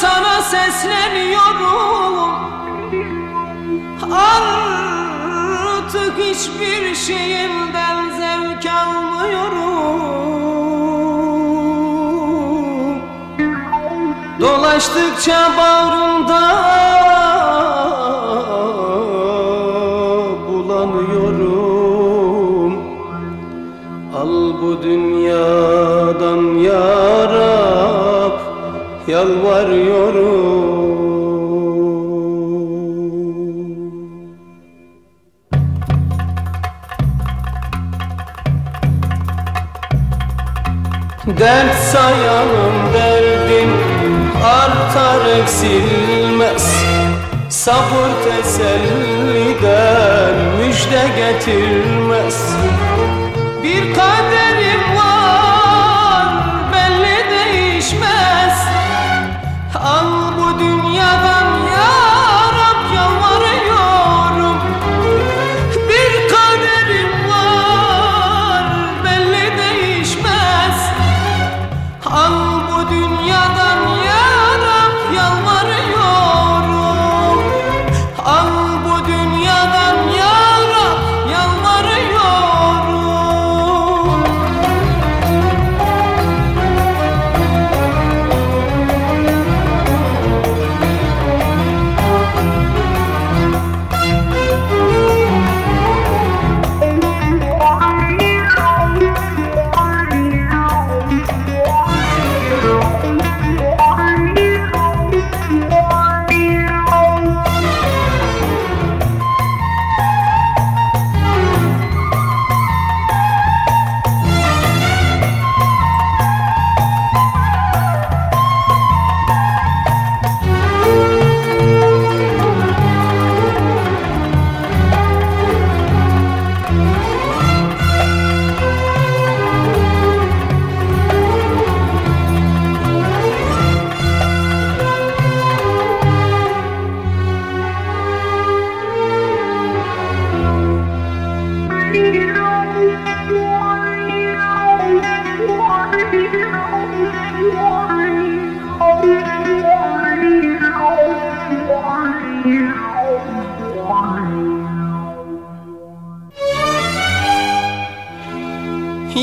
sana sesleniyorum. Artık hiçbir şeyimden zevk almıyorum. Dolaştıkça bağrımda bulanıyorum. Al bu dünyadan yalvarıyorum. Dert sayanım derdim artar eksilmez. Sabır teselliden müjde getirmez. Bir kaderim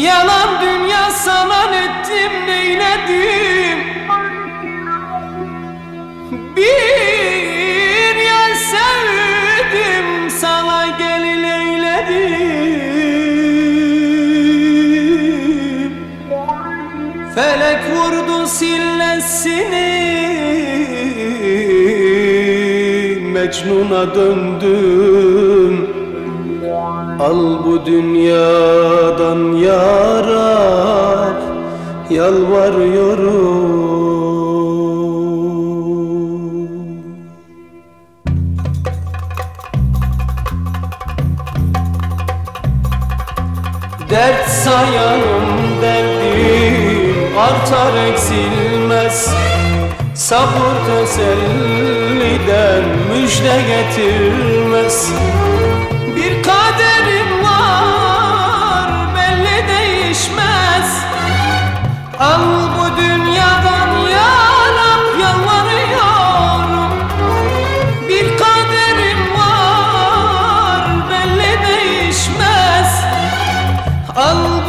Yalan dünya sana ettim neyledim sillesini Mecnun'a döndüm. Al bu dünyadan ya Rab yalvarıyorum. Dert sayanım derdim artar bilmez Sabır teselliden müjde getirmez. Bir kaderim var belli değişmez. Al bu dünyadan ya Rab yalvarıyorum. Bir kaderim var belli değişmez. Al